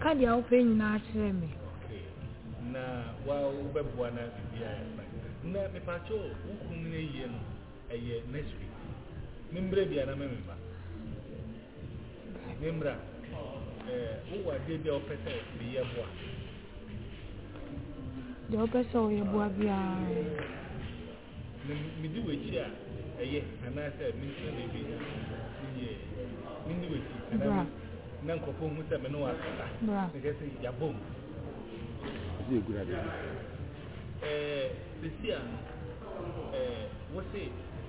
Ka deɛ wopɛ nyinaa kyerɛ me. Na wa wobɛboa na biribi ayɛ fa. Na mepatwo wo kun no yie no ɛyɛ next week. Me mbrɛ bi ana mɛmɛ ba. Me mbrɛ wowɔ adeɛ bi a wopɛ sɛ meyɛ boa. Deɛ wopɛ sɛ woyɛ boa biara. Na medi w'akyi a, ɛyɛ? Anaasɛ mentena baabi a woyɛ? Mendi w'akyi, anaa na nkurɔfoɔ hu sɛ me ne wo akasa, na kyerɛ sɛ yɛabom. Sɛ yɛgura baabi a. Ɛɛ, sɛsi a no, ɛɛ, wo se,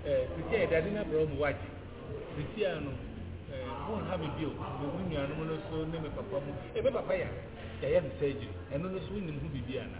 ɛɛ, sɛsi a yɛde ade no abrɛ wo ma woagye. Sɛsi a no, ɛɛ, wonha me bio, me nuanom no so ne me papa mu. Ɛɛ, me papa yɛ, yɛayɛ no surgery, ɛno no so wonim ho biribi ana?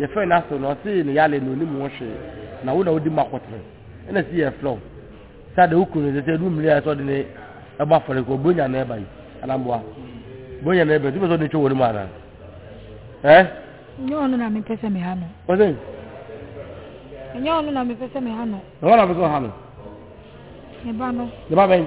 Yɛfrɛ no aso na ɔse ne yale no onim ho hwee na wo na wodi mu akɔtere ɛna si yɛ frɛ wo sɛ de wo kunu no sɛ ɛdu mmiri a ɛsɛ ɔde ne ɛbɔ afɔre kɔ bonya na ɛba yi anamboa bonya na ɛba yi tumi sɛ ɔde twɛ wɔn mu ana ɛ. nyɛ ɔno na mepɛ sɛ meha no. ɔsɛ. nyɛ ɔno na mepɛ sɛ meha no. na wɔn na mepɛ sɛ ɔha no. ne ba no. ne ba bɛn.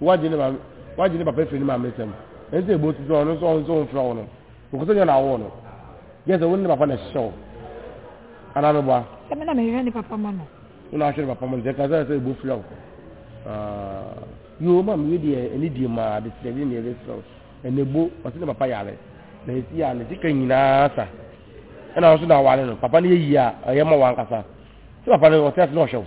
Wagye ne maame wagye ne papa firi ne maame nsam ɛnti na ɛbɔ ti sɛ ɔno nso ɔno nso ɔmfrɛ wo no because ɛnyɛ na awo no yɛ sɛ wo ne papa na ɛhyehyɛ wo anaa no boa sɛ me na mehwɛ ne papa ma no wo na ahwɛ ne papa ma no sɛ ɛka sɛ sɛ ɛbɔ fira wo yoo ma meyɛ deɛ ɛne die maa de srɛ de ne ɛde srɛ wo ɛnɛ bo ɔse ne papa yare na ɛsi a ne sika nyinaa sa ɛna ɔso na aware no papa no yɛ yie a ɛyɛ ma wankasa sɛ papa no ɔte ase na ɔhwɛ wo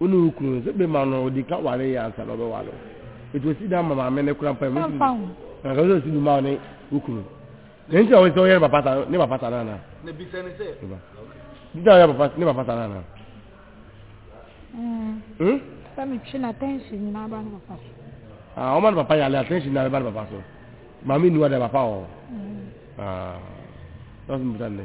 Wo ne wo kunu sɛ bɛma no ɔdi ka ware yɛ ansa na ɔbɛware wo. Ɛti ɔsi dan ma maame ne kora mpa mu. Ɛmfa ho. Na ka sɛ ɔsi bi ma ne wo kunu. Na nti a wɔn sɛ ɔyɛ ne papa sa ne papa sa no anaa. Na bisa ne sɛ. Bisa ɔyɛ papa ne papa sa no anaa. Mm. Hmm? Sɛ metwe na attention nyinaa ba ne papa so. Ah, ɔma ne papa yale attention nyinaa ba ne papa so. Maame nnuwa da papa wɔ. Mm. Ah, sɛ ɔsi mbisa ne.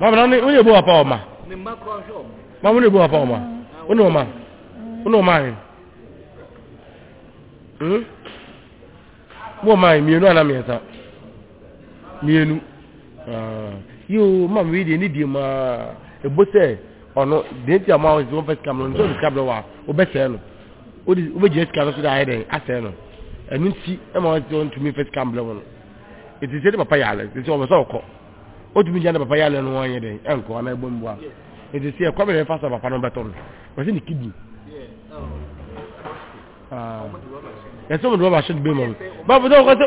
Mama ne wonye bu papa wɔ ma. Mama wonye bu papa wɔ ma. Wone wɔ ma. Wone wɔ ma ahen. Hmm? Mo wɔ ma ahen mmienu ana mmiɛnsa. Mmienu. Ah. Yoo mama wei deɛ ne die maa. Ebo sɛ ɔno deɛ nti a mo a wɔn fɛ sika mo no wɔn sika brɛ wa wɔbɛsɛɛ no wodi wobɛgyina sika no so de ayɛ dɛn asɛɛ no ɛno nti ɛma wɔn sɛ wɔn tumi fɛ sika brɛ wɔn eti sɛ de papa yɛ alɛ sɛ wɔn sɛ ɔkɔ wotumi gyina de papa yɛ alɛ no wɔn yɛ dɛn ɛnkɔ anaa ɛbɔ mu bua eti sɛ ɛkɔ bɛrɛ fa sɛ papa no bɛtɔ no wɔsi ne kidney yɛsɛ wɔn de wɔn ahyɛ de bɛ mu baabu sɛ wɔn kɔ sɛ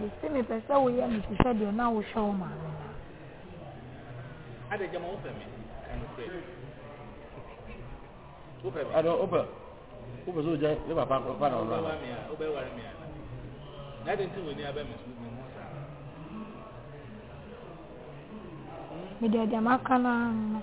Mese mepɛ sɛ woyɛ me te sɛ deɛ na wohwɛ wo maame mede agyama ka no ano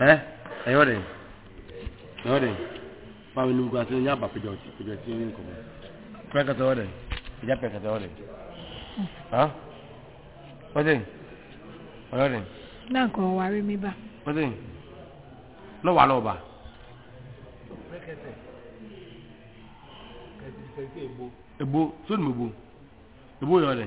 ɛ ɛyɛ ɔdɛ ɛyɛ ɔdɛ fa mi numu kase nya ba pɛjɛ ɔti pɛjɛ ɔti ni nkɔmɔ pɛ kata ɔdɛ ɛja pɛ kata ɔdɛ ha ɔdɛ ɔyɛ ɔdɛ. na nka ɔware mi ba. ɔdɛ na ɔware ɔba. ebo so ni mo bo ebo yɛ ɔdɛ.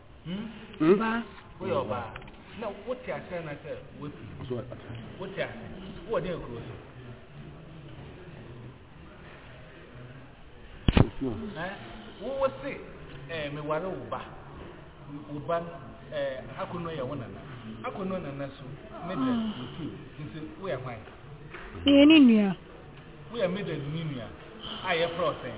Ɔbaa, woyɛ ɔbaa na wote ase na sɛ woafi wote ase wowɔ dɛ akuro so wowo se meware wo ba wo ba akɔnnɔ yɛ wo nana akɔnnɔ nana so ne dɛ wofi nti woyɛ hwan yɛ ne nua woyɛ medɛ ne nua a yɛfrɛ ɔsɛn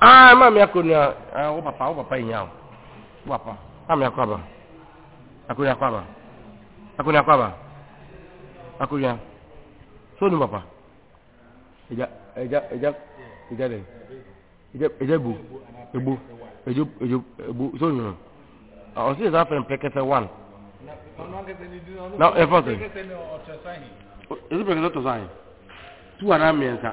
Ah, maame akonnwa. Ah, wo papa, wo papa nya wo. Wo papa. Maame akɔ aba. Akonnwa akɔ aba. Akonnwa akɔ aba. Akonnwa. So ni papa. Eja eja eja eja de. Eja eja bu. Ebu. Ejo ejo ebu. So ni. Ah, o si esa fɛn pɛkɛsɛ one. Na ɛfɔ sɛ. Esi pɛkɛsɛ tɔ sɔ anyi. Tu ara mmiɛnsa.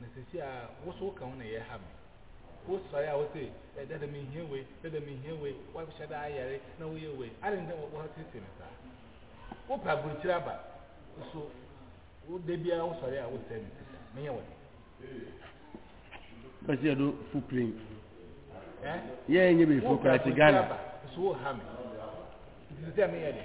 Na sisi a wo so woka ho na yɛha me. Wo sɔre a wo se eh, dada me hia wei, dada me hia wei, wo ahyɛ da ayare na wo yɛ wei. Ade nti na wo sisi me saa. Wo pa aburukyiri aba so wo da biara wo sɔre a wo sɛ me sika. Me yɛ wo de. Kasi ado fu plane. Eh? Yeah, nye be fu kwa ti Ghana. So wo ha me. Sisi a me yɛ de.